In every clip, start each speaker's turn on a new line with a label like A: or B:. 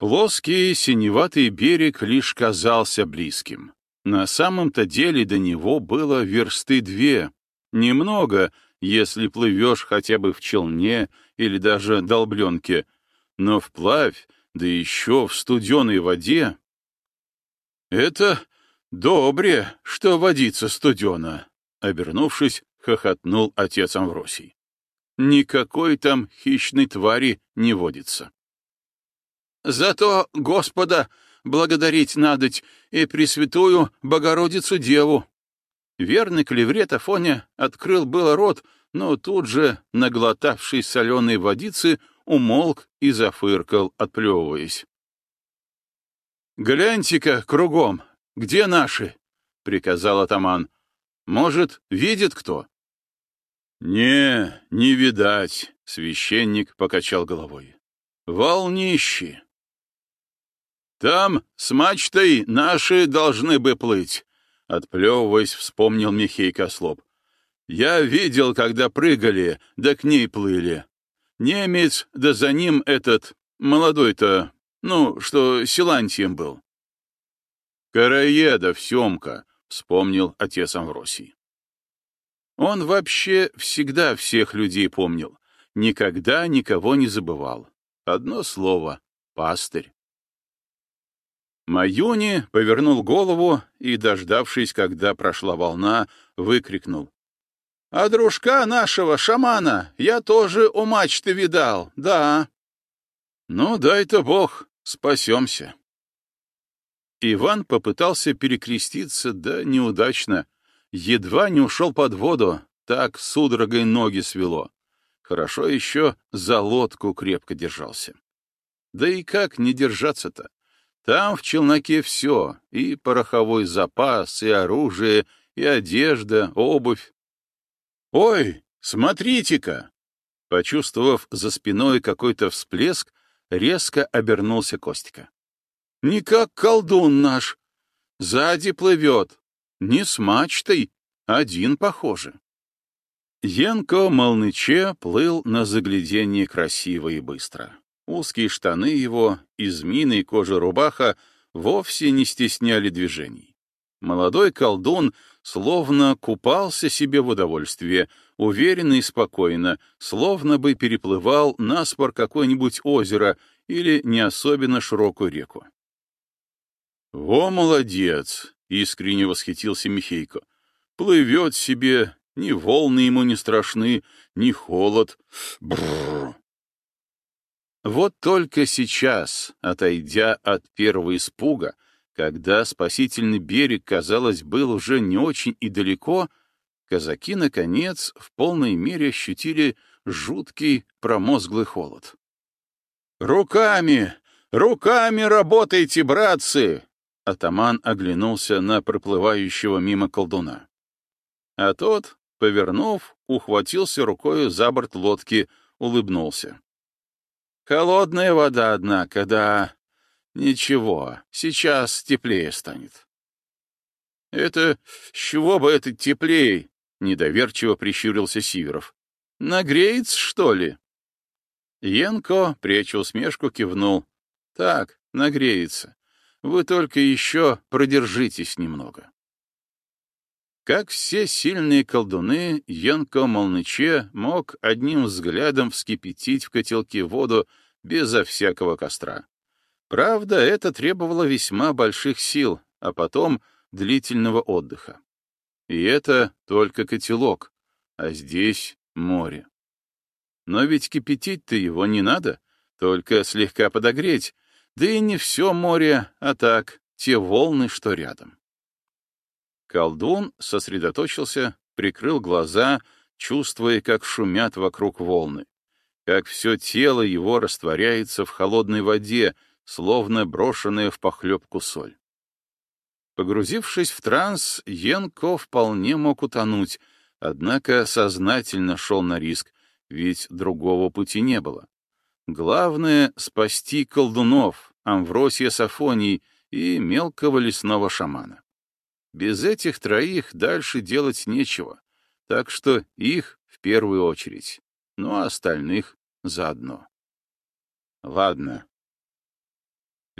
A: Плоский синеватый берег лишь казался близким. На самом-то деле до него было версты две. Немного, если плывешь хотя бы в челне или даже долбленке, но вплавь, да еще в студеной воде. Это добре, что водится студена, обернувшись, хохотнул отец Амвросий. Никакой там хищной твари не водится. Зато Господа благодарить надоть и Пресвятую Богородицу Деву. Верный клеврет Афоня открыл было рот, но тут же, наглотавшись соленой водицы, умолк и зафыркал, отплевываясь. «Гляньте-ка кругом, где наши?» — приказал атаман. «Может, видит кто?» «Не, не видать», — священник покачал головой. «Волнищи!» «Там с мачтой наши должны бы плыть», — отплевываясь, вспомнил Михей Кослоп. «Я видел, когда прыгали, да к ней плыли. Немец, да за ним этот, молодой-то, ну, что Силантием был». «Караедов, Семка», — вспомнил отец Амвросий. Он вообще всегда всех людей помнил, никогда никого не забывал. Одно слово — пастырь. Маюни повернул голову и, дождавшись, когда прошла волна, выкрикнул. — А дружка нашего, шамана, я тоже у мачты видал, да. — Ну, дай-то бог, спасемся. Иван попытался перекреститься, да неудачно. Едва не ушел под воду, так судорогой ноги свело. Хорошо еще за лодку крепко держался. Да и как не держаться-то? Там в челноке все, и пороховой запас, и оружие, и одежда, обувь. «Ой, смотрите-ка!» Почувствовав за спиной какой-то всплеск, резко обернулся Костика. «Не как колдун наш. Сзади плывет. Не с мачтой, один, похоже». Янко Молныче плыл на загляденье красиво и быстро. Узкие штаны его из мины кожи рубаха вовсе не стесняли движений. Молодой колдун словно купался себе в удовольствии, уверенно и спокойно, словно бы переплывал на спор какое-нибудь озеро или не особенно широкую реку. «Во, молодец!» — искренне восхитился Михейко. «Плывет себе, ни волны ему не страшны, ни холод. Бррр! Вот только сейчас, отойдя от первого испуга, когда спасительный берег, казалось, был уже не очень и далеко, казаки, наконец, в полной мере ощутили жуткий промозглый холод. «Руками! Руками работайте, братцы!» Атаман оглянулся на проплывающего мимо колдуна. А тот, повернув, ухватился рукою за борт лодки, улыбнулся. Холодная вода, однако, да. Ничего, сейчас теплее станет. Это с чего бы это теплее? Недоверчиво прищурился Сиверов. Нагреется, что ли? Янко, пряча усмешку, кивнул. Так, нагреется. Вы только еще продержитесь немного. Как все сильные колдуны, Янко Молныче мог одним взглядом вскипятить в котелке воду безо всякого костра. Правда, это требовало весьма больших сил, а потом длительного отдыха. И это только котелок, а здесь море. Но ведь кипятить-то его не надо, только слегка подогреть, да и не все море, а так, те волны, что рядом. Колдун сосредоточился, прикрыл глаза, чувствуя, как шумят вокруг волны, как все тело его растворяется в холодной воде, словно брошенная в похлебку соль. Погрузившись в транс, Янко вполне мог утонуть, однако сознательно шел на риск, ведь другого пути не было. Главное — спасти колдунов, Амвросия Сафоний и мелкого лесного шамана. Без этих троих дальше делать нечего, так что их в первую очередь, ну а остальных заодно. Ладно,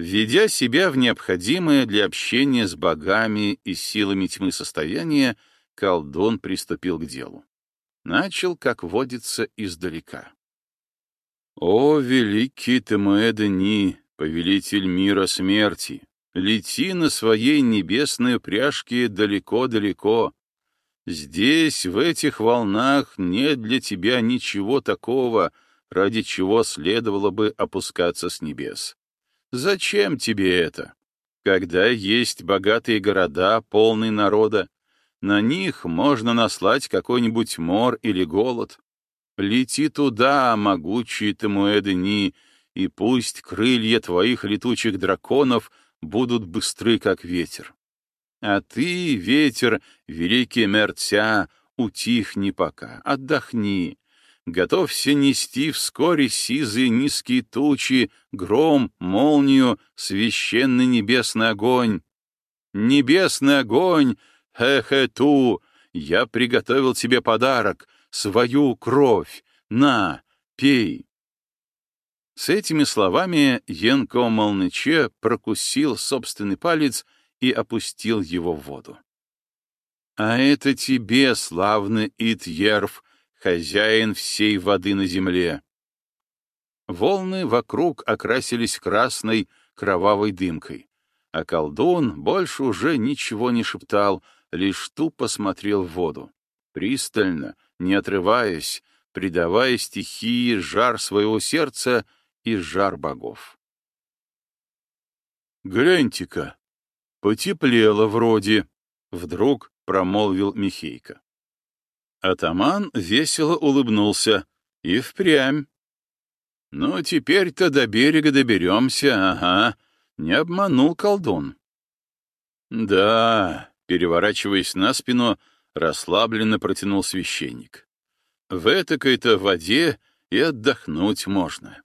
A: Введя себя в необходимое для общения с богами и силами тьмы состояние, колдун приступил к делу. Начал, как водится, издалека. «О, великий Темуэдени, повелитель мира смерти, лети на своей небесной упряжке далеко-далеко. Здесь, в этих волнах, нет для тебя ничего такого, ради чего следовало бы опускаться с небес. Зачем тебе это? Когда есть богатые города, полные народа, на них можно наслать какой-нибудь мор или голод. Лети туда, могучий Тамуэдени, и пусть крылья твоих летучих драконов будут быстры, как ветер. А ты, ветер, великий мерця, утихни пока, отдохни, готовься нести вскоре сизые низкие тучи, гром, молнию, священный небесный огонь. Небесный огонь, хе-хе-ту, я приготовил тебе подарок, свою кровь, на, пей. С этими словами Янко Молныче прокусил собственный палец и опустил его в воду. «А это тебе, славный Итьерв, хозяин всей воды на земле. Волны вокруг окрасились красной, кровавой дымкой, а колдун больше уже ничего не шептал, лишь тупо смотрел в воду, пристально, не отрываясь, придавая стихии жар своего сердца и жар богов. «Гляньте-ка, потеплело вроде», — вдруг промолвил Михейка. Атаман весело улыбнулся. И впрямь. «Ну, теперь-то до берега доберемся, ага. Не обманул колдун». «Да», — переворачиваясь на спину, расслабленно протянул священник. «В этакой-то воде и отдохнуть можно».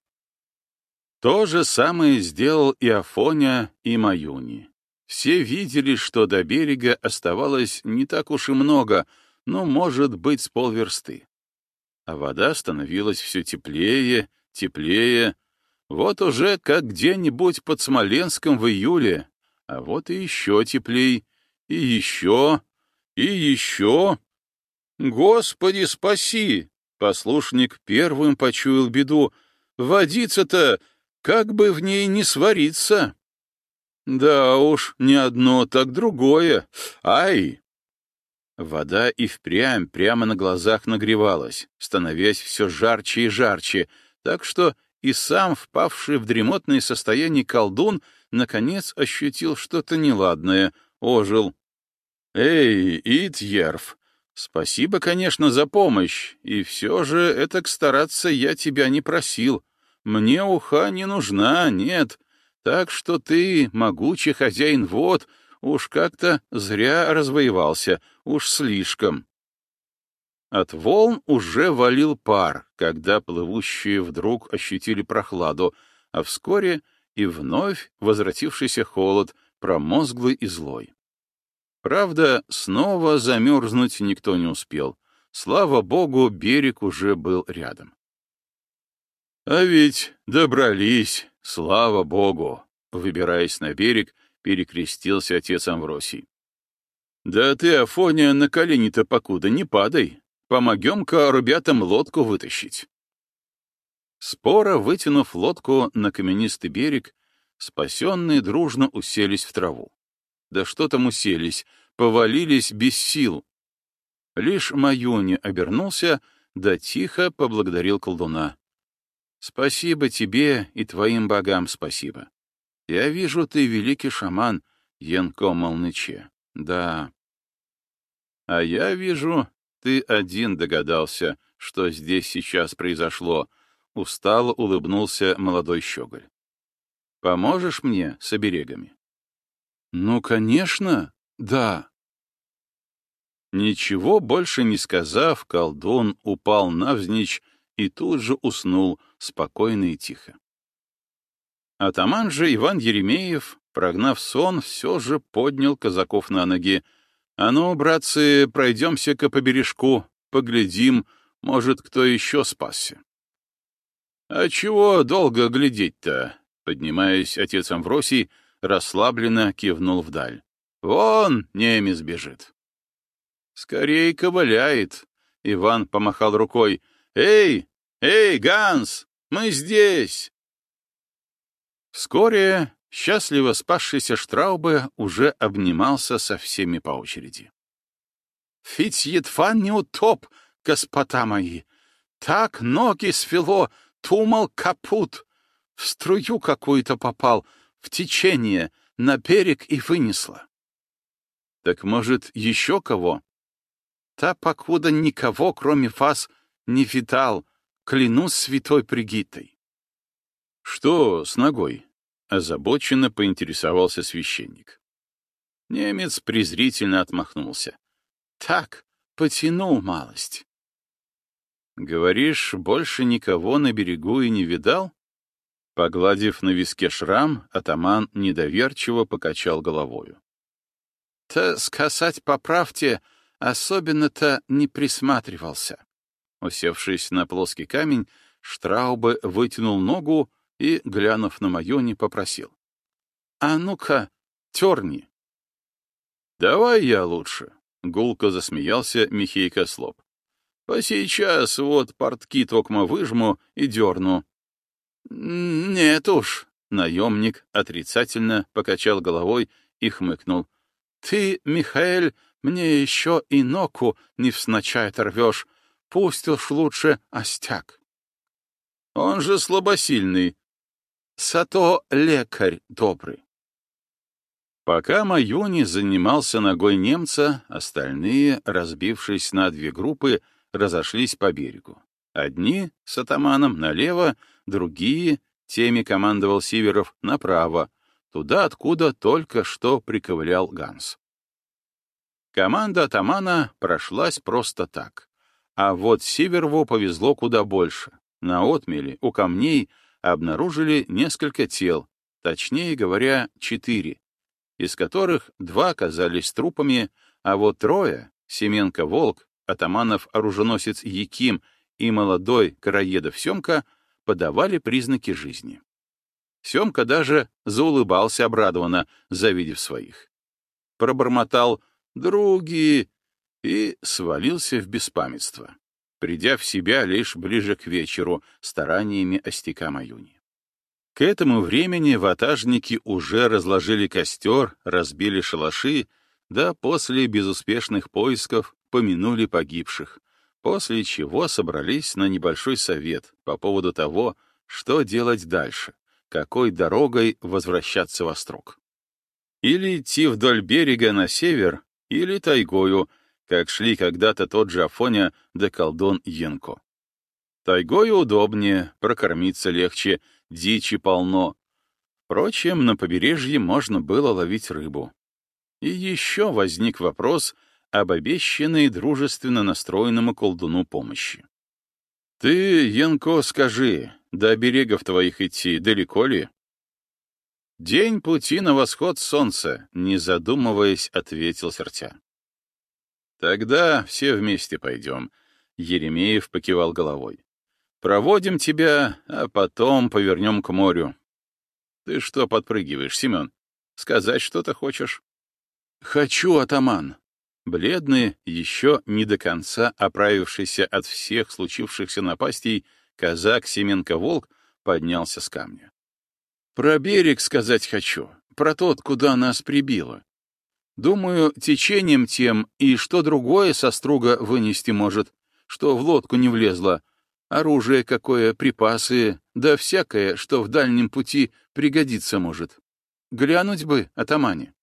A: То же самое сделал и Афоня, и Маюни. Все видели, что до берега оставалось не так уж и много — ну, может быть, с полверсты. А вода становилась все теплее, теплее. Вот уже как где-нибудь под Смоленском в июле, а вот и еще теплей, и еще, и еще. Господи, спаси! Послушник первым почуял беду. Водица-то, как бы в ней не свариться. Да уж, не одно, так другое. Ай! Вода и впрямь прямо на глазах нагревалась, становясь все жарче и жарче, так что и сам, впавший в дремотное состояние колдун, наконец ощутил что-то неладное, ожил. «Эй, Итьерв, спасибо, конечно, за помощь, и все же это стараться я тебя не просил. Мне уха не нужна, нет, так что ты, могучий хозяин вод, — Уж как-то зря развоевался, уж слишком. От волн уже валил пар, когда плывущие вдруг ощутили прохладу, а вскоре и вновь возвратившийся холод, промозглый и злой. Правда, снова замерзнуть никто не успел. Слава богу, берег уже был рядом. А ведь добрались, слава богу, выбираясь на берег, перекрестился отец Амвросий. «Да ты, Афония, на колени-то покуда не падай. Помогем-ка ребятам лодку вытащить». Спора, вытянув лодку на каменистый берег, спасенные дружно уселись в траву. Да что там уселись, повалились без сил. Лишь Маюни обернулся, да тихо поблагодарил колдуна. «Спасибо тебе и твоим богам спасибо. Я вижу, ты великий шаман, Янко Молныче. Да. А я вижу, ты один догадался, что здесь сейчас произошло. Устало улыбнулся молодой щеголь. Поможешь мне с оберегами? Ну, конечно, да. Ничего больше не сказав, колдун упал навзничь и тут же уснул спокойно и тихо. Атаман же Иван Еремеев, прогнав сон, все же поднял казаков на ноги. «А ну, братцы, пройдемся-ка по бережку, поглядим, может, кто еще спасся». «А чего долго глядеть-то? Поднимаясь, отец Амвросий расслабленно кивнул вдаль. «Вон немец бежит!» «Скорей ковыляет!» — Иван помахал рукой. «Эй, эй, Ганс, мы здесь!» Вскоре счастливо спасшийся Штраубе уже обнимался со всеми по очереди. «Ведь едва не утоп, господа мои! Так ноги свело, тумал капут, в струю какую-то попал, в течение, на берег и вынесло. Так, может, еще кого? Та, покуда никого, кроме вас, не видал, клянусь святой Пригитой. Что с ногой? Озабоченно поинтересовался священник. Немец презрительно отмахнулся. Так, потянул малость. Говоришь, больше никого на берегу и не видал? Погладив на виске шрам, атаман недоверчиво покачал головою. «Та сказать по правде, особенно-то не присматривался». Усевшись на плоский камень, Штраубе вытянул ногу и, глянув на Майони, попросил. «А ну-ка, терни!» «Давай я лучше», — гулко засмеялся Михей Кослоп. «Посейчас вот портки токмо выжму и дерну, «Нет уж», — наемник отрицательно покачал головой и хмыкнул. «Ты, Михаэль, мне еще и ноку не всначай оторвешь. Пусть уж лучше остяк». «Он же слабосильный». «Сато лекарь добрый». Пока Маюни занимался ногой немца, остальные, разбившись на две группы, разошлись по берегу. Одни с атаманом налево, другие, теми командовал Сиверов, направо, туда, откуда только что приковылял Ганс. Команда атамана прошлась просто так. А вот Сиверову повезло куда больше. На отмеле, у камней, обнаружили несколько тел, точнее говоря, четыре, из которых два оказались трупами, а вот трое — Семенко-Волк, атаманов-оруженосец Яким и молодой Караедов Семка подавали признаки жизни. Семка даже заулыбался обрадованно, завидев своих. Пробормотал «други» и свалился в беспамятство, придя в себя лишь ближе к вечеру стараниями Остяка Маюни. К этому времени ватажники уже разложили костер, разбили шалаши, да после безуспешных поисков помянули погибших, после чего собрались на небольшой совет по поводу того, что делать дальше, какой дорогой возвращаться в Острог. Или идти вдоль берега на север, или тайгою, как шли когда-то тот же Афоня да колдун Янко. Тайгою удобнее, прокормиться легче, дичи полно. Впрочем, на побережье можно было ловить рыбу. И еще возник вопрос — об обещанной дружественно настроенному колдуну помощи. «Ты, Янко, скажи, до берегов твоих идти далеко ли?» «День пути на восход солнца», — не задумываясь, ответил Сертя. «Тогда все вместе пойдем», — Еремеев покивал головой. «Проводим тебя, а потом повернем к морю». «Ты что подпрыгиваешь, Семен? Сказать что-то хочешь?» «Хочу, атаман», Бледный, еще не до конца оправившийся от всех случившихся напастей, казак Семенко-Волк поднялся с камня. «Про берег сказать хочу, про тот, куда нас прибило. Думаю, течением тем и что другое со струга вынести может, что в лодку не влезло, оружие какое, припасы, да всякое, что в дальнем пути пригодиться может. Глянуть бы, атамане».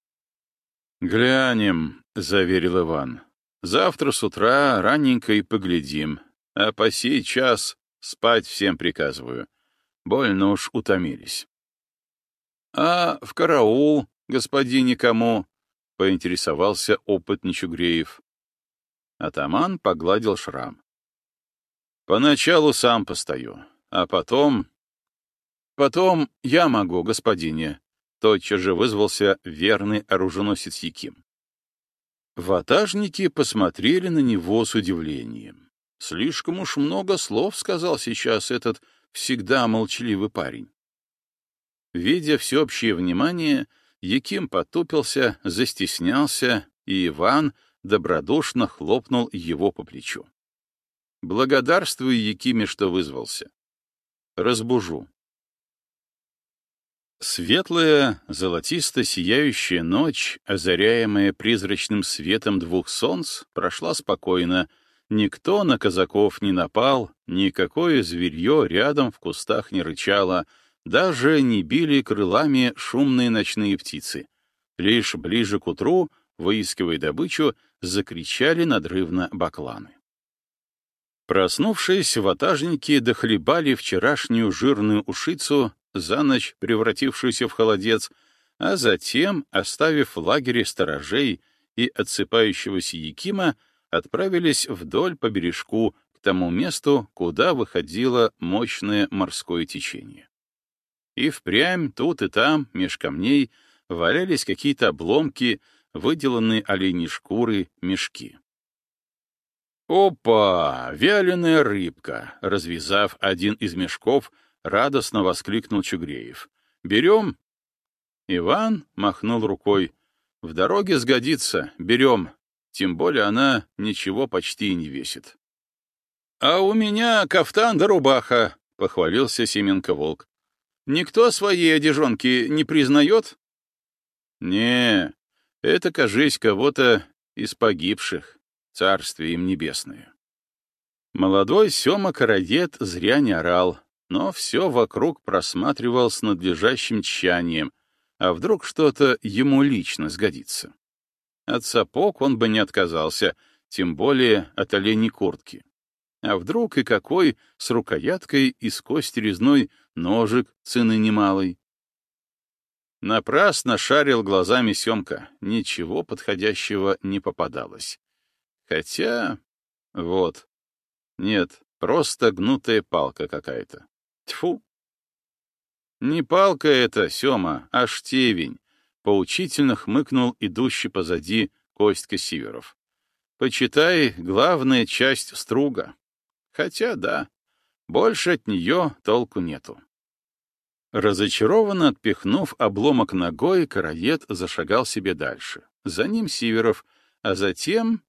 A: «Глянем», — заверил Иван. «Завтра с утра ранненько и поглядим, а по сей час спать всем приказываю. Больно уж утомились». «А в караул, господине кому?» — поинтересовался опытный Чугреев. Атаман погладил шрам. «Поначалу сам постою, а потом...» «Потом я могу, господине», Тотчас же вызвался верный оруженосец Яким. Ватажники посмотрели на него с удивлением. Слишком уж много слов сказал сейчас этот всегда молчаливый парень. Видя всеобщее внимание, Яким потупился, застеснялся, и Иван добродушно хлопнул его по плечу. «Благодарствуй, Якиме, что вызвался. Разбужу». Светлая, золотисто-сияющая ночь, озаряемая призрачным светом двух солнц, прошла спокойно. Никто на казаков не напал, никакое зверье рядом в кустах не рычало, даже не били крылами шумные ночные птицы. Лишь ближе к утру, выискивая добычу, закричали надрывно бакланы. Проснувшись, ватажники дохлебали вчерашнюю жирную ушицу, за ночь превратившуюся в холодец, а затем, оставив в лагере сторожей и отсыпающегося Якима, отправились вдоль по бережку к тому месту, куда выходило мощное морское течение. И впрямь тут и там, меж камней, валялись какие-то обломки, выделанные оленьей шкуры, мешки. «Опа! Вяленая рыбка!» Развязав один из мешков, радостно воскликнул Чугреев. «Берем?» Иван махнул рукой. «В дороге сгодится, берем. Тем более она ничего почти не весит». «А у меня кафтан да рубаха», — похвалился Семенко-волк. Никто своей одежонки не признает? Не, это, кажись, кого-то из погибших, царствие им небесное. Молодой Сема Карадет зря не орал, но все вокруг просматривал с надлежащим тщанием, а вдруг что-то ему лично сгодится. От сапог он бы не отказался, тем более от оленей куртки. А вдруг и какой с рукояткой из кости резной ножик цены немалой? Напрасно шарил глазами Семка, ничего подходящего не попадалось. Хотя... вот. Нет, просто гнутая палка какая-то. Тьфу! Не палка это, Сема, а штевень, поучительно хмыкнул идущий позади Костька Сиверов. Почитай, главная часть струга. Хотя да, больше от нее толку нету. Разочарованно отпихнув обломок ногой, караед зашагал себе дальше. За ним Сиверов, а затем...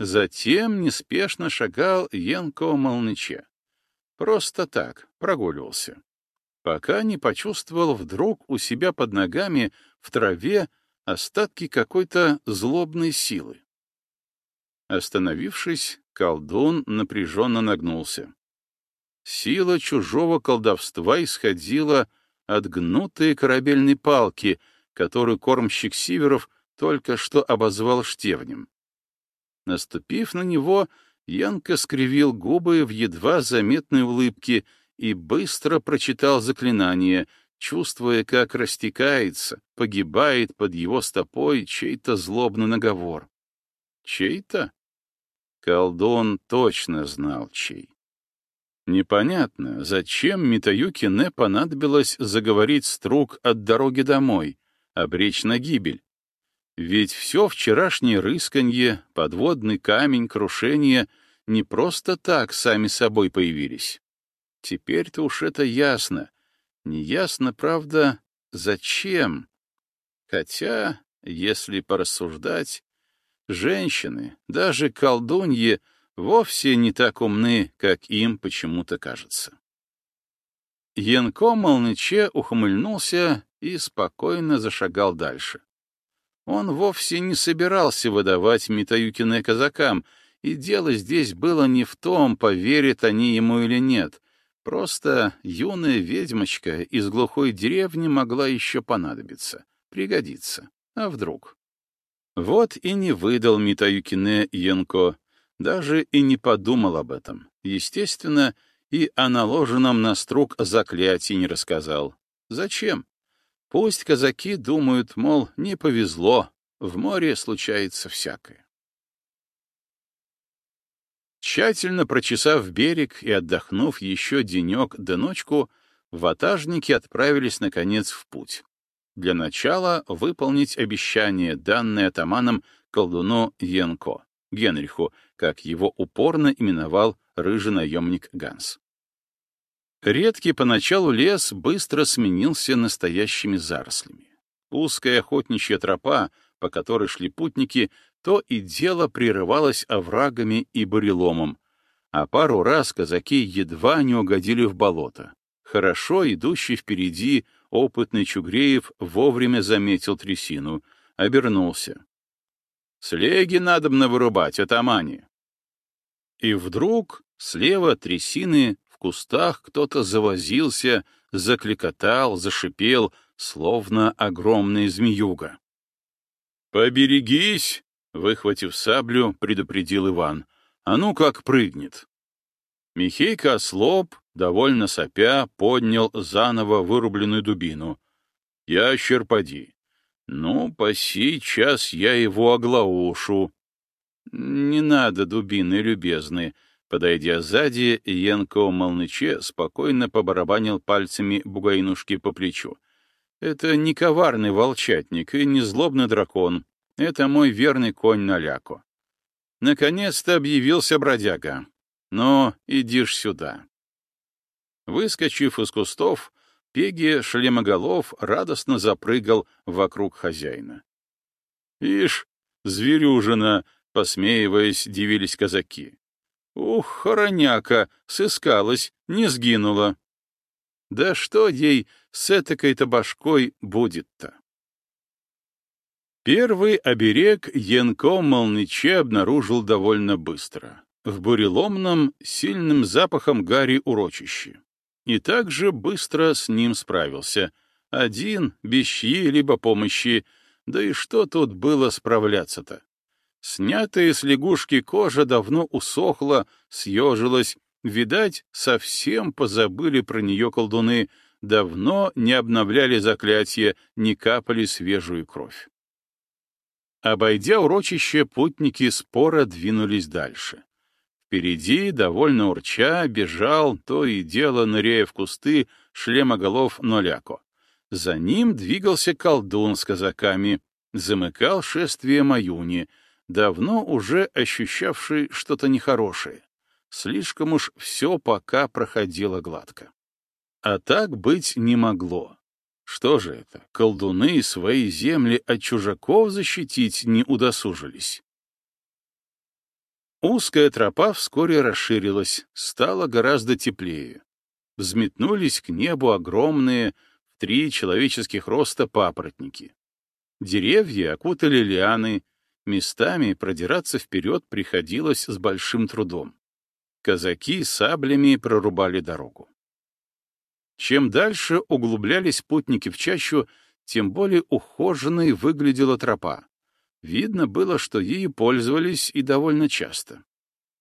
A: Затем неспешно шагал Янко Молныче. Просто так, прогуливался. Пока не почувствовал вдруг у себя под ногами в траве остатки какой-то злобной силы. Остановившись, Колдун напряженно нагнулся. Сила чужого колдовства исходила от гнутой корабельной палки, которую кормщик Сиверов только что обозвал штевнем. Наступив на него, Янка скривил губы в едва заметной улыбке и быстро прочитал заклинание, чувствуя, как растекается, погибает под его стопой чей-то злобный наговор. Чей-то? Колдун точно знал, чей. Непонятно, зачем Митаюкине понадобилось заговорить струк от дороги домой, обречь на гибель. Ведь все вчерашнее рысканье, подводный камень, крушение не просто так сами собой появились. Теперь-то уж это ясно. Неясно, правда, зачем. Хотя, если порассуждать, Женщины, даже колдуньи, вовсе не так умны, как им почему-то кажется. Янко Молныче ухмыльнулся и спокойно зашагал дальше. Он вовсе не собирался выдавать Митаюкине казакам, и дело здесь было не в том, поверят они ему или нет. Просто юная ведьмочка из глухой деревни могла еще понадобиться, пригодиться. А вдруг? Вот и не выдал Митаюкине Янко, даже и не подумал об этом. Естественно, и о наложенном на струк заклятии не рассказал. Зачем? Пусть казаки думают, мол, не повезло, в море случается всякое. Тщательно прочесав берег и отдохнув еще денек до ночку, ватажники отправились, наконец, в путь для начала выполнить обещание, данное атаманом колдуну Янко, Генриху, как его упорно именовал рыжий наемник Ганс. Редкий поначалу лес быстро сменился настоящими зарослями. Узкая охотничья тропа, по которой шли путники, то и дело прерывалась оврагами и буреломом, а пару раз казаки едва не угодили в болото. Хорошо идущий впереди опытный Чугреев вовремя заметил трясину, обернулся. «Слеги надобно вырубать, атамане!» И вдруг слева трясины в кустах кто-то завозился, закликотал, зашипел, словно огромная змеюга. «Поберегись!» — выхватив саблю, предупредил Иван. «А ну как прыгнет!» Михейка ослоб, довольно сопя, поднял заново вырубленную дубину. «Ящер, поди! Ну, по сей час я его оглаушу!» «Не надо, дубины любезны!» Подойдя сзади, Янко Молныче спокойно побарабанил пальцами бугаинушки по плечу. «Это не коварный волчатник и не злобный дракон. Это мой верный конь Наляко. Наконец-то объявился бродяга. Но иди ж сюда». Выскочив из кустов, Пеги шлемоголов радостно запрыгал вокруг хозяина. «Ишь, зверюжина!» — посмеиваясь, дивились казаки. «Ух, хороняка! Сыскалась, не сгинула!» «Да что ей с этакой-то башкой будет-то?» Первый оберег Янко Молныче обнаружил довольно быстро. В буреломном, сильным запахом гари урочище и также быстро с ним справился. Один, без чьей-либо помощи, да и что тут было справляться-то? Снятая с лягушки кожа давно усохла, съежилась, видать, совсем позабыли про нее колдуны, давно не обновляли заклятие, не капали свежую кровь. Обойдя урочище, путники споро двинулись дальше. Впереди, довольно урча, бежал, то и дело ныряя в кусты, шлемоголов Ноляко. За ним двигался колдун с казаками, замыкал шествие Маюни, давно уже ощущавший что-то нехорошее. Слишком уж все пока проходило гладко. А так быть не могло. Что же это, колдуны свои земли от чужаков защитить не удосужились? Узкая тропа вскоре расширилась, стало гораздо теплее. Взметнулись к небу огромные, в три человеческих роста папоротники. Деревья окутали лианы, местами продираться вперед приходилось с большим трудом. Казаки саблями прорубали дорогу. Чем дальше углублялись путники в чащу, тем более ухоженной выглядела тропа. Видно было, что ею пользовались и довольно часто.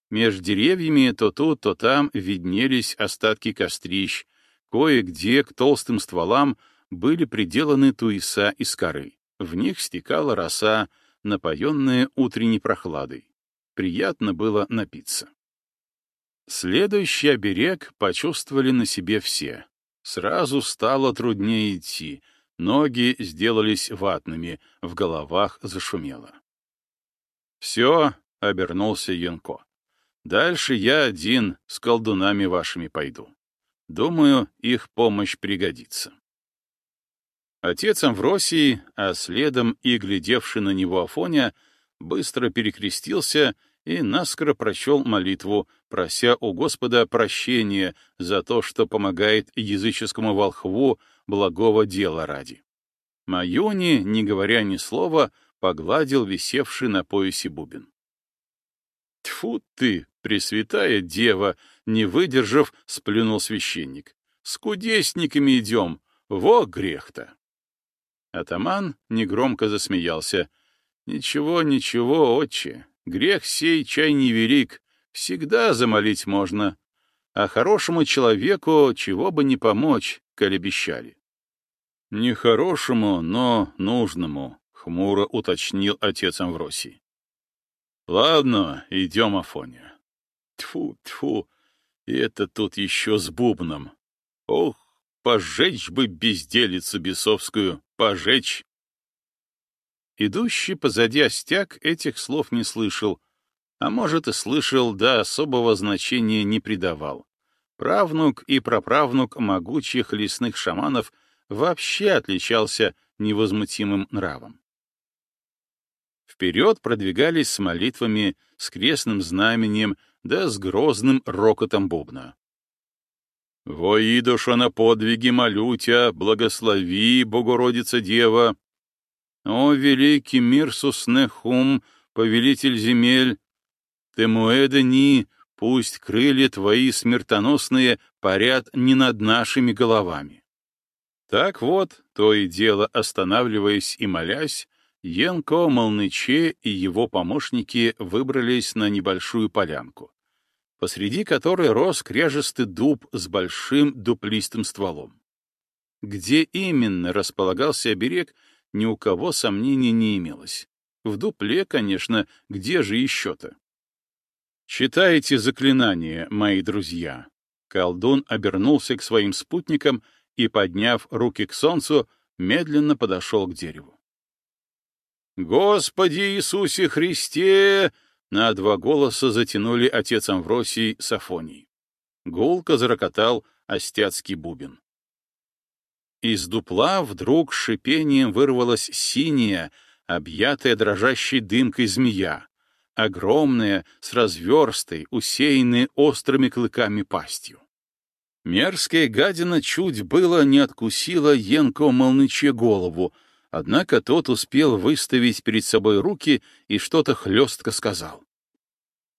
A: Меж деревьями то тут, то там виднелись остатки кострищ, кое-где к толстым стволам были приделаны туеса из коры. В них стекала роса, напоенная утренней прохладой. Приятно было напиться. Следующий оберег почувствовали на себе все. Сразу стало труднее идти — Ноги сделались ватными, в головах зашумело. «Все», — обернулся Янко. «Дальше я один с колдунами вашими пойду. Думаю, их помощь пригодится». Отец Амвросий, а следом и глядевший на него Афоня, быстро перекрестился и наскоро прочел молитву, прося у Господа прощения за то, что помогает языческому волхву благого дела ради. Майони, не говоря ни слова, погладил висевший на поясе бубен. Тфу ты, пресвятая дева, не выдержав, сплюнул священник. С кудесниками идем, во грех-то. Атаман негромко засмеялся. Ничего, ничего, отче, грех сей чай не велик, всегда замолить можно. А хорошему человеку чего бы не помочь, коли обещали. «Нехорошему, но нужному», — хмуро уточнил отец Амвросий. «Ладно, идем, Афоня». Тьфу, тьфу, и это тут еще с бубном. Ох, пожечь бы безделицу бесовскую, пожечь. Идущий позади остяк этих слов не слышал, а может и слышал, да особого значения не придавал. Правнук и праправнук могучих лесных шаманов вообще отличался невозмутимым нравом. Вперед продвигались с молитвами, с крестным знаменем, да с грозным рокотом бубна. «Воидуша на подвиги молютя, благослови, Богородица Дева! О, великий мир суснехум, повелитель земель! Темуэдани, пусть крылья твои смертоносные парят не над нашими головами!» Так вот, то и дело останавливаясь и молясь, Янко Молныче и его помощники выбрались на небольшую полянку посреди которой рос кряжестый дуб с большим дуплистым стволом. Где именно располагался оберег, ни у кого сомнений не имелось. В дупле, конечно, где же еще-то? «Читайте заклинание, мои друзья!» Колдун обернулся к своим спутникам и, подняв руки к солнцу, медленно подошел к дереву. «Господи Иисусе Христе!» На два голоса затянули отец Амвросий с Афоний. Гулко зарокотал остяцкий бубен. Из дупла вдруг шипением вырвалась синяя, объятая дрожащей дымкой змея, огромная, с разверстой, усеянной острыми клыками пастью. Мерзкая гадина чуть было не откусила Енко Молныче голову, Однако тот успел выставить перед собой руки и что-то хлестко сказал.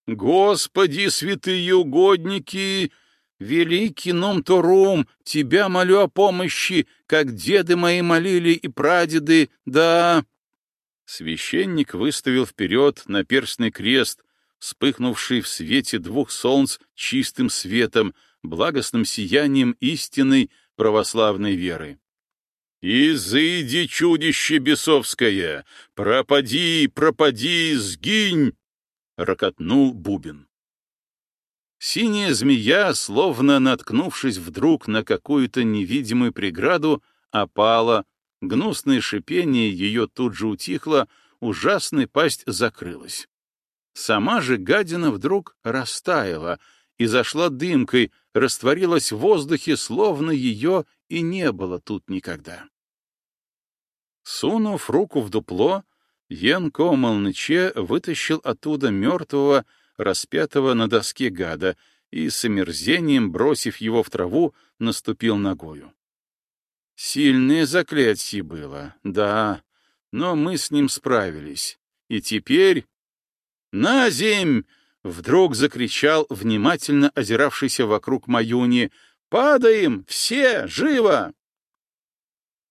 A: «Господи, святые угодники! Великий Ном-Торум, тебя молю о помощи, как деды мои молили и прадеды, да...» Священник выставил вперед наперстный крест, вспыхнувший в свете двух солнц чистым светом, благостным сиянием истинной православной веры. «Изыди, чудище бесовское! Пропади, пропади, сгинь!» — рокотнул бубен. Синяя змея, словно наткнувшись вдруг на какую-то невидимую преграду, опала, гнусное шипение ее тут же утихло, ужасная пасть закрылась. Сама же гадина вдруг растаяла и зашла дымкой, растворилась в воздухе, словно ее и не было тут никогда. Сунув руку в дупло, Янко Молныче вытащил оттуда мертвого, распятого на доске гада, и с омерзением, бросив его в траву, наступил ногою. Сильное заклятие было, да, но мы с ним справились. И теперь... «На земь!» — вдруг закричал внимательно озиравшийся вокруг Маюни. «Падаем! Все! Живо!»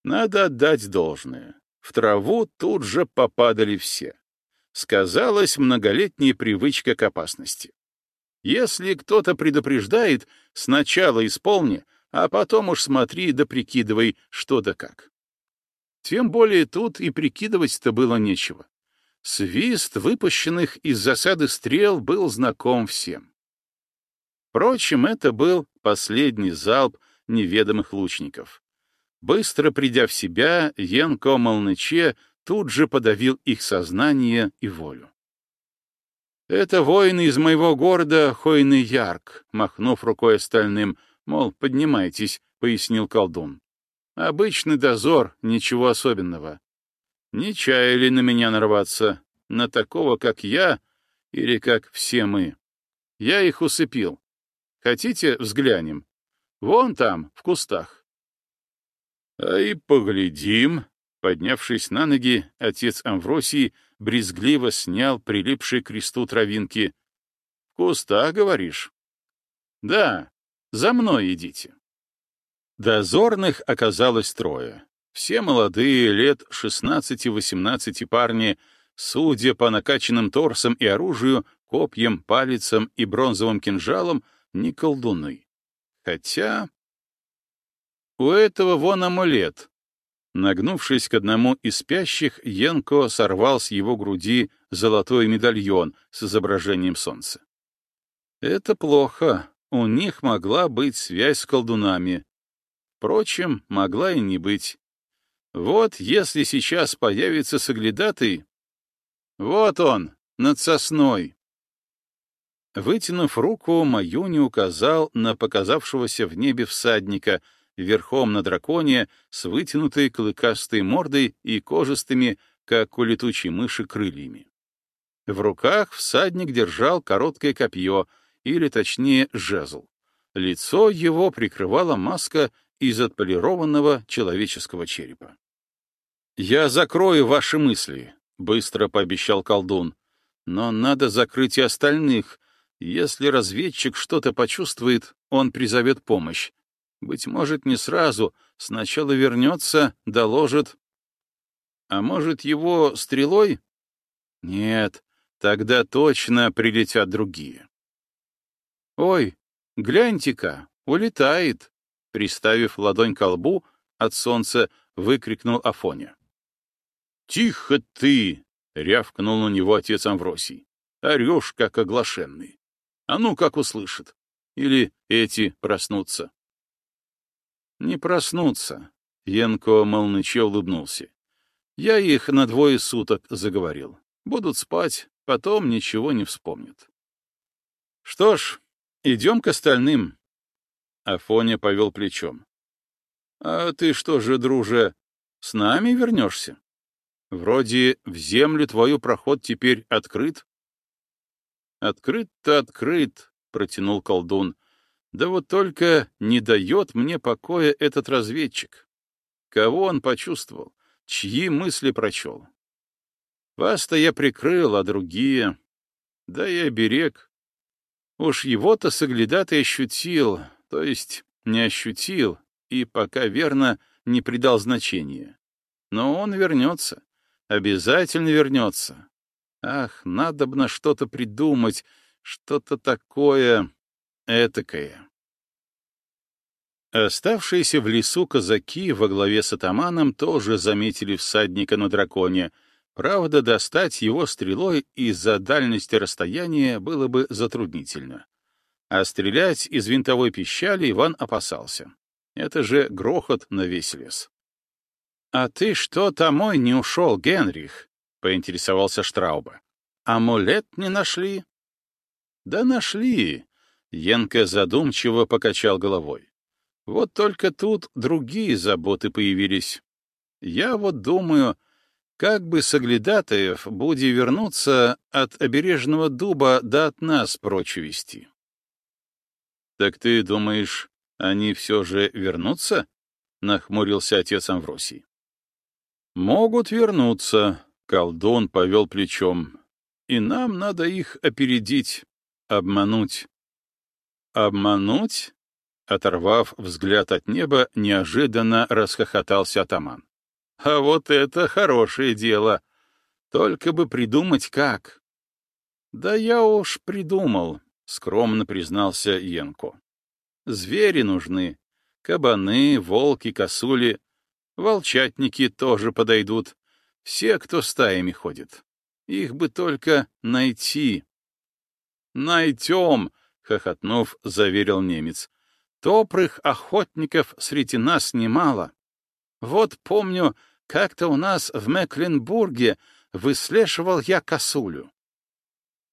A: Надо отдать должное. В траву тут же попадали все. Сказалась многолетняя привычка к опасности. Если кто-то предупреждает, сначала исполни, а потом уж смотри да прикидывай, что да как. Тем более тут и прикидывать-то было нечего. Свист выпущенных из засады стрел был знаком всем. Впрочем, это был последний залп неведомых лучников. Быстро придя в себя, Янко Молныче тут же подавил их сознание и волю. «Это воины из моего города Хойный Ярк», — махнув рукой остальным, мол, поднимайтесь, — пояснил колдун. «Обычный дозор, ничего особенного. Не чаяли на меня нарваться, на такого, как я, или как все мы. Я их усыпил. Хотите, взглянем? Вон там, в кустах. А и поглядим. Поднявшись на ноги, отец Амвросий брезгливо снял прилипшие к кресту травинки. — В кустах, говоришь? — Да, за мной идите. Дозорных оказалось трое. Все молодые, лет 16-18 парни, судя по накачанным торсам и оружию, копьям, палицам и бронзовым кинжалам, не колдуны. Хотя... У этого вон амулет. Нагнувшись к одному из спящих, Янко сорвал с его груди золотой медальон с изображением солнца. Это плохо. У них могла быть связь с колдунами. Впрочем, могла и не быть. Вот если сейчас появится соглядатый... Вот он, над сосной. Вытянув руку, Маюни указал на показавшегося в небе всадника верхом на драконе с вытянутой клыкастой мордой и кожистыми, как у летучей мыши, крыльями. В руках всадник держал короткое копье, или точнее жезл. Лицо его прикрывала маска из отполированного человеческого черепа. «Я закрою ваши мысли», — быстро пообещал колдун. «Но надо закрыть и остальных. Если разведчик что-то почувствует, он призовет помощь. Быть может, не сразу, сначала вернется, доложит. А может, его стрелой? Нет, тогда точно прилетят другие. Ой, гляньте-ка, улетает, приставив ладонь к лбу, от солнца выкрикнул Афоня. «Тихо ты!» — рявкнул на него отец Амвросий. «Орешь, как оглашенный. А ну, как услышит. Или эти проснутся». «Не проснутся», — Янко молныче улыбнулся. «Я их на двое суток заговорил. Будут спать, потом ничего не вспомнят». «Что ж, идем к остальным». Афоня повел плечом. «А ты что же, друже, с нами вернешься?» Вроде в землю твою проход теперь открыт. Открыт-то открыт, протянул колдун. Да вот только не дает мне покоя этот разведчик. Кого он почувствовал? Чьи мысли прочел? Вас-то я прикрыл, а другие... Да и оберег. Уж его-то соглядатый ощутил, то есть не ощутил, и пока верно не придал значения. Но он вернется. Обязательно вернется. Ах, надо бы на что-то придумать, что-то такое этакое. Оставшиеся в лесу казаки во главе с атаманом тоже заметили всадника на драконе. Правда, достать его стрелой из-за дальности расстояния было бы затруднительно. А стрелять из винтовой пищали Иван опасался. Это же грохот на весь лес. «А ты что домой не ушел, Генрих?» — поинтересовался Штрауба. «Амулет не нашли?» «Да нашли», — Янка задумчиво покачал головой. «Вот только тут другие заботы появились. Я вот думаю, как бы соглядатаев буди вернуться от обережного дуба да от нас прочь вести». «Так ты думаешь, они все же вернутся?» — нахмурился отец Амвросий. «Могут вернуться», — колдун повел плечом. «И нам надо их опередить, обмануть». «Обмануть?» — оторвав взгляд от неба, неожиданно расхохотался атаман. «А вот это хорошее дело! Только бы придумать как!» «Да я уж придумал», — скромно признался Янко. «Звери нужны. Кабаны, волки, косули. Волчатники тоже подойдут. Все, кто стаями ходит. Их бы только найти. «Найдем!» — хохотнув, заверил немец. «Топрых охотников среди нас немало. Вот помню, как-то у нас в Мекленбурге выслеживал я косулю».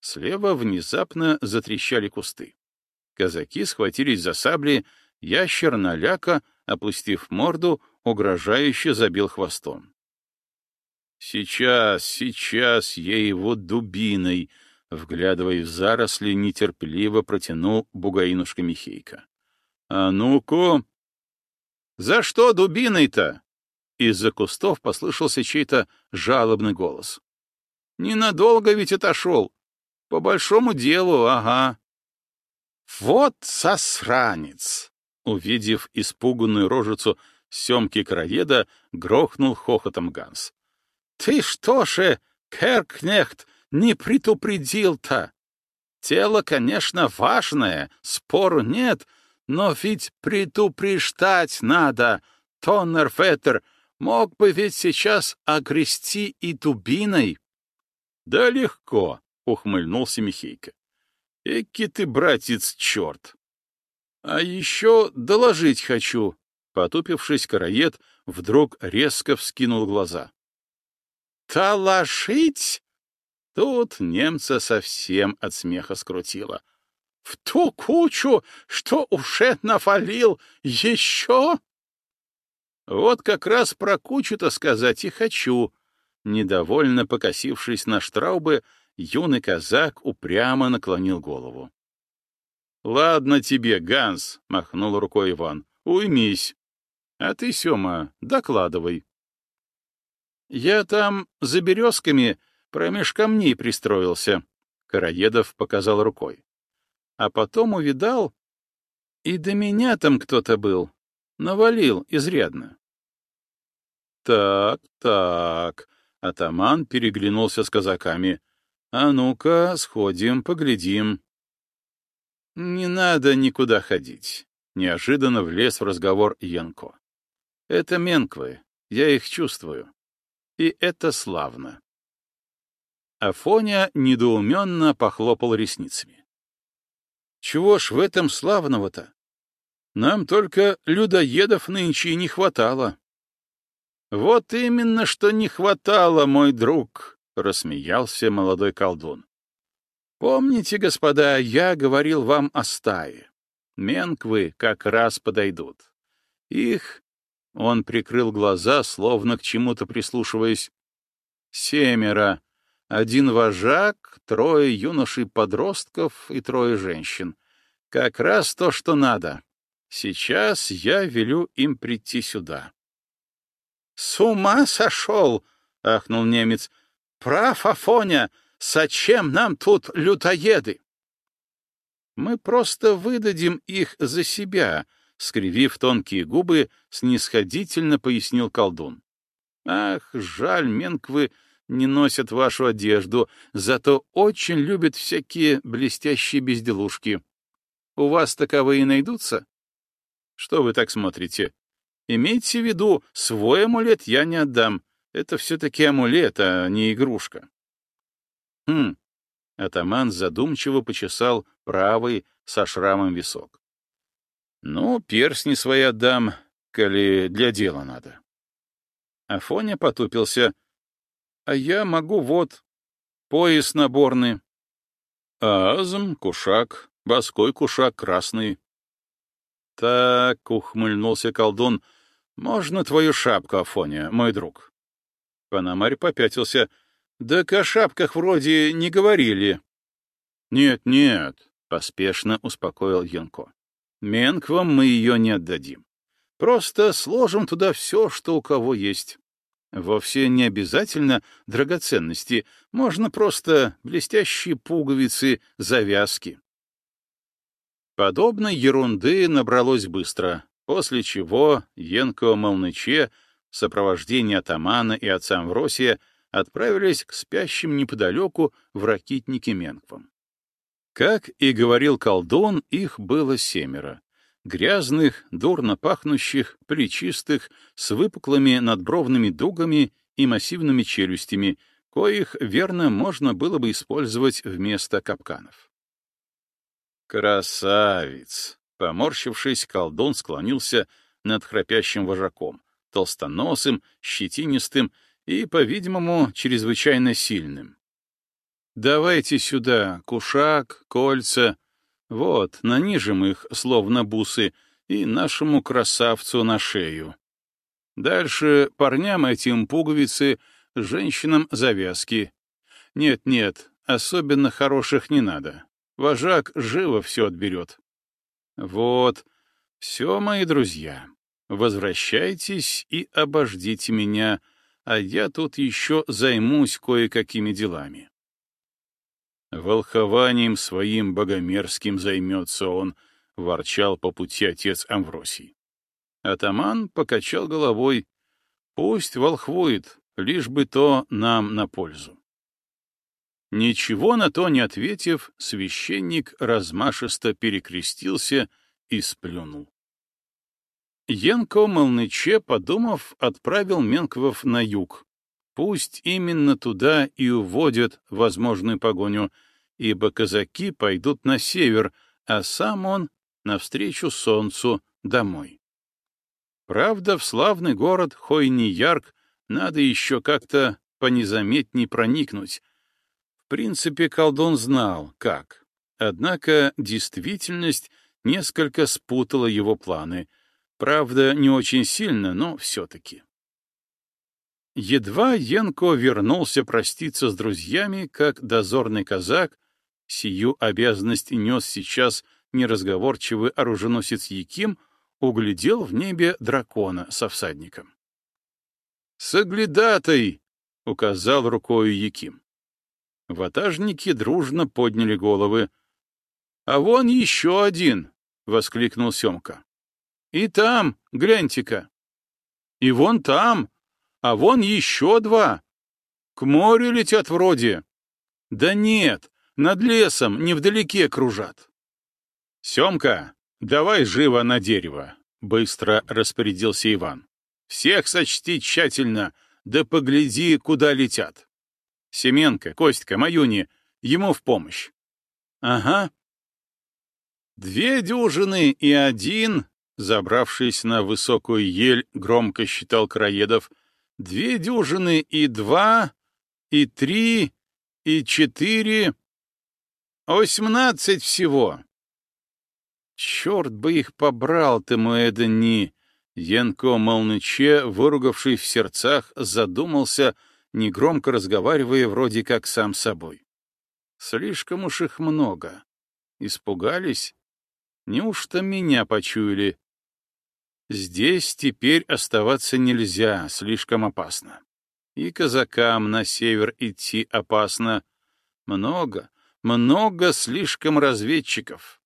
A: Слева внезапно затрещали кусты. Казаки схватились за сабли, ящер наляка, опустив морду, угрожающе забил хвостом. «Сейчас, сейчас я его дубиной!» Вглядывая в заросли, нетерпеливо протянул бугаинушка Михейка. «А ну-ка!» «За что дубиной-то?» Из-за кустов послышался чей-то жалобный голос. «Ненадолго ведь отошел. По большому делу, ага». «Вот сосранец!» Увидев испуганную рожицу Семки Краеда грохнул хохотом Ганс. «Ты что же, Керкнехт, не предупредил-то? Тело, конечно, важное, спору нет, но ведь предупреждать надо. Тоннерфеттер мог бы ведь сейчас огрести и дубиной». «Да легко», — ухмыльнулся Михейка. «Эки ты, братец, черт!» «А еще доложить хочу», Потупившись, караед вдруг резко вскинул глаза. «Талашить?» Тут немца совсем от смеха скрутило. В ту кучу, что уже навалил, еще? Вот как раз про кучу-то сказать и хочу. Недовольно покосившись на штраубы, юный казак упрямо наклонил голову. — Ладно тебе, Ганс, — махнул рукой Иван, — уймись. А ты, Сема, докладывай. Я там за березками промеж камней пристроился, — Караедов показал рукой. А потом увидал, и до меня там кто-то был, навалил изрядно. Так, так, атаман переглянулся с казаками. А ну-ка, сходим, поглядим. Не надо никуда ходить. Неожиданно влез в разговор Янко. Это менквы, я их чувствую. И это славно. Афоня недоуменно похлопал ресницами. Чего ж в этом славного-то? Нам только людоедов нынче не хватало. Вот именно, что не хватало, мой друг, — рассмеялся молодой колдун. Помните, господа, я говорил вам о стае. Менквы как раз подойдут. Их... Он прикрыл глаза, словно к чему-то прислушиваясь. Семеро. Один вожак, трое юношей-подростков и трое женщин. Как раз то, что надо. Сейчас я велю им прийти сюда. — С ума сошел! — ахнул немец. — Прав, Афоня! Зачем нам тут лютоеды? — Мы просто выдадим их за себя, — скривив тонкие губы, снисходительно пояснил колдун. — Ах, жаль, менквы не носят вашу одежду, зато очень любят всякие блестящие безделушки. У вас таковые найдутся? Что вы так смотрите? Имейте в виду, свой амулет я не отдам. Это все-таки амулет, а не игрушка. Хм. Атаман задумчиво почесал правый со шрамом висок. Ну, перстни свои отдам, коли для дела надо. Афоня потупился. А я могу вот, пояс наборный. Азм, кушак, боской кушак красный, «Так», — ухмыльнулся колдун, — «можно твою шапку, Афоня, мой друг?» Панамарь попятился. «Так о шапках вроде не говорили». «Нет, нет», — поспешно успокоил Янко. «Менквам мы ее не отдадим. Просто сложим туда все, что у кого есть. Вовсе не обязательно драгоценности, можно просто блестящие пуговицы, завязки. Подобной ерунды набралось быстро, после чего Янко Молныче в сопровождении атамана и отца Амвросия отправились к спящим неподалеку в ракитнике Менквам. Как и говорил колдун, их было семеро. Грязных, дурно пахнущих, плечистых, с выпуклыми надбровными дугами и массивными челюстями, коих, верно, можно было бы использовать вместо капканов. «Красавец!» Поморщившись, колдун склонился над храпящим вожаком, толстоносым, щетинистым и, по-видимому, чрезвычайно сильным. «Давайте сюда кушак, кольца. Вот, нанижем их, словно бусы, и нашему красавцу на шею. Дальше парням этим пуговицы, женщинам завязки. Нет-нет, особенно хороших не надо. Вожак живо все отберет. Вот, все, мои друзья, возвращайтесь и обождите меня, а я тут еще займусь кое-какими делами. Волхованием своим богомерзким займется он, — ворчал по пути отец Амвросий. Атаман покачал головой. Пусть волхвует, лишь бы то нам на пользу. Ничего на то не ответив, священник размашисто перекрестился и сплюнул. Янко Молныче, подумав, отправил Менквов на юг. Пусть именно туда и уводят возможную погоню, ибо казаки пойдут на север, а сам он навстречу солнцу домой. Правда, в славный город Хойни-Ярк надо еще как-то понезаметней проникнуть, в принципе, колдун знал, как. Однако действительность несколько спутала его планы. Правда, не очень сильно, но все-таки. Едва Янко вернулся проститься с друзьями, как дозорный казак, сию обязанность нес сейчас неразговорчивый оруженосец Яким, углядел в небе дракона со всадником. «Соглядатай!» — указал рукою Яким. Ватажники дружно подняли головы. «А вон еще один!» — воскликнул Семка. «И там, гляньте-ка! И вон там, а вон еще два! К морю летят вроде!» «Да нет, над лесом, невдалеке кружат!» «Семка, давай живо на дерево!» — быстро распорядился Иван. «Всех сочти тщательно, да погляди, куда летят!» Семенка, Костька, Маюни, ему в помощь. Ага. Две дюжины и один, забравшись на высокую ель, громко считал Краедов, две дюжины и два, и три, и четыре, восемнадцать всего. Черт бы их побрал ты, Муэдани! Янко Молныче, выругавший в сердцах, задумался — негромко разговаривая вроде как сам собой. Слишком уж их много. Испугались? Неужто меня почуяли? Здесь теперь оставаться нельзя, слишком опасно. И казакам на север идти опасно. Много, много слишком разведчиков.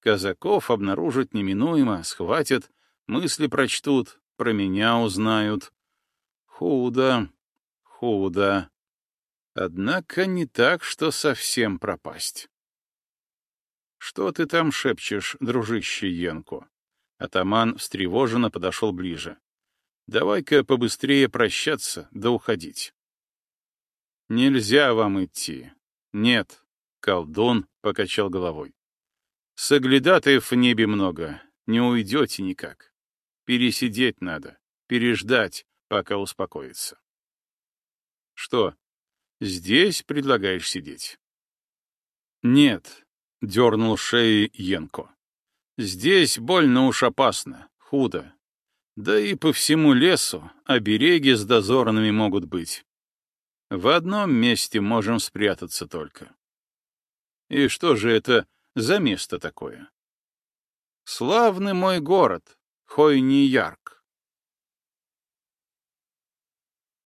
A: Казаков обнаружат неминуемо, схватят, мысли прочтут, про меня узнают. Худо, худо. Однако не так, что совсем пропасть. «Что ты там шепчешь, дружище Янко?» Атаман встревоженно подошел ближе. «Давай-ка побыстрее прощаться да уходить». «Нельзя вам идти». «Нет», — колдун покачал головой. «Соглядатаев в небе много, не уйдете никак. Пересидеть надо, переждать, пока успокоится». Что, здесь предлагаешь сидеть? Нет, — дернул шеи Янко. Здесь больно уж опасно, худо. Да и по всему лесу обереги с дозорными могут быть. В одном месте можем спрятаться только. И что же это за место такое? Славный мой город, Хойни-Ярк.